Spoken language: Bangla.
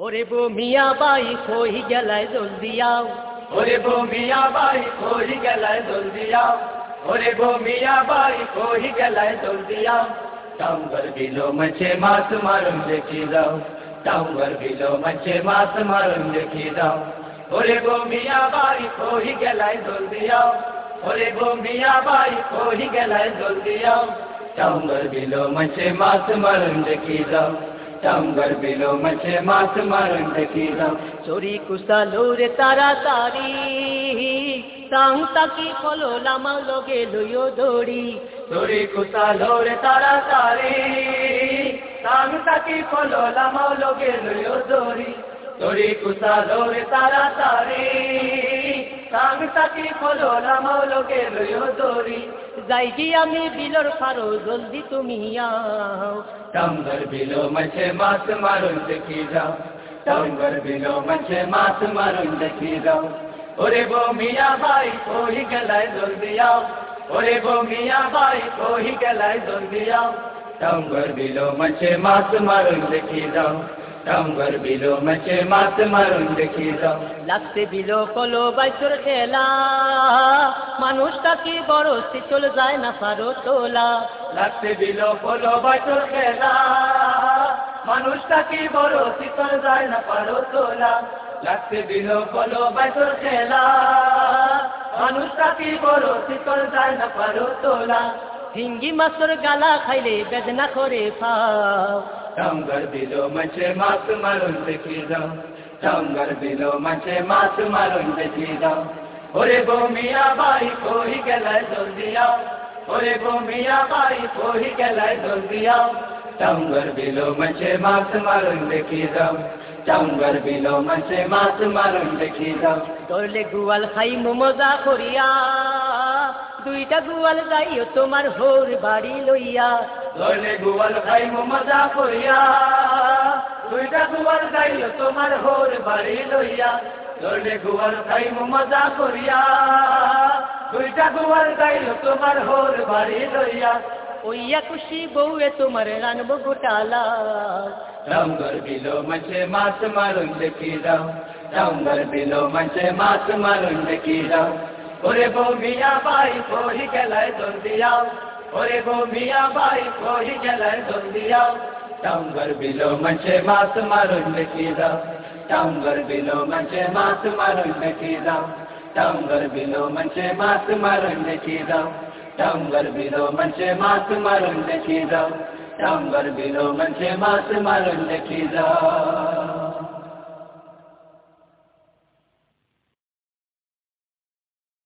ارے بو میاں بائی کھوئی گلائے دول دیا ارے بو میاں بائی کھوئی گلائے دول دیا ارے بو میاں بائی کھوئی گلائے دول دیا ٹاؤنگر بلو مچھے ماس مارم دیکھی داؤ ٹاؤنگر بلو مچھے ماس مارم دیکھی جاؤ ارے بو میاں بائی کھوئی گلائے دول دیا ارے بو میاں بائی کھوئی گلائے دول دیا ٹاؤنگر بلو مچھے ماس مارم دیکھی جاؤ টাঙ্গর বিলো মছে মাছ মারুন দেখি দাও চোরি কুসালোরে তাড়াতাড়ি তাং তাকি ফলো লামা লগে লইও দড়ি তোরে কুসালোরে তাড়াতাড়ি তাং তাকি ফলো লামাও লোকে লইও দড়ি তোরে কুসালোরে তাড়াতাড়ি তাং তাকি ফলো লামাও লোকে লইও দড়ি যাই কি আমি বিলর ফারো জলদি তুমি আও টাঙ্গর বিলো মছে মাছ মারুন দেখি যাও টাঙ্গর বিলো মছে মাছ মারুন দেখি যাও ওরে বো মিয়া ভাই কই গেলায় জলদি আও ওরে বো মিয়া ভাই কই গেলায় জলদি আও টাঙ্গর বিলো মছে মাছ মারুন দেখি যাও টাঙ্গর বিলো মছে মাছ মারুন দেখি যাও লাগতে বিলো কলো বাইচোর খেলা। মানুষটা কি বড় সে চলে যায় না পারো তোলা। লাগতে বিলো বলো বাচর খেলা। মানুষটা কি বড় শীতল যায় না পারো তোলা। লাগতে বলো বাচর খেলা। মানুষটা কি বড় শীতল যায় না পারো তোলা। হিঙ্গি মাছর গালা খাইলে বেদনা করে পাও টাঙ্গর দিল মছে মাছ মারুন দেখি যাও টাঙ্গর দিল মছে মাছ মারুন দেখি যাও ওরে গো মিয়া বাই কই গেলায় জলদি আও ওরে গো মিয়া বাই কই গেলায় জলদি আও টাঙ্গর দিল মছে মাছ মারুন দেখি যাও টাঙ্গর দিল মছে মাছ মারুন দেখি যাও ধরলে গুয়াল খাই মজা করিয়া দুইটা গুয়াল যাইও তোমার হোর বাড়ি লইয়া খাই মজা করিয়া। দুইটা গুয়াল গাইল তোমার হোর বাড়ি লইয়া। ধরলে গুয়াল খাই মজা করিয়া। দুইটা গুয়াল গাইল তোমার হোর বাড়ি লইয়া। ওইয়া খুশি বউয়ে তোমার রানবো গোটালা ডাঙ্গর বিলো মছে মাছ মারুন দেখি দাও ডাঙ্গর বিলো মছে মাছ মারুন দেখি দাও ওরে বো মিয়া বাই কই গেলায় জলদি بلو مجھے مارکی جاؤ گھر بلو مجھے مات مار لیکی جا ڈر بلو مجھے مات مار لیکی جا ڈر بلو مجھے مات مار لیکی جا ڈر بلو مجھے مس مار لیکی جا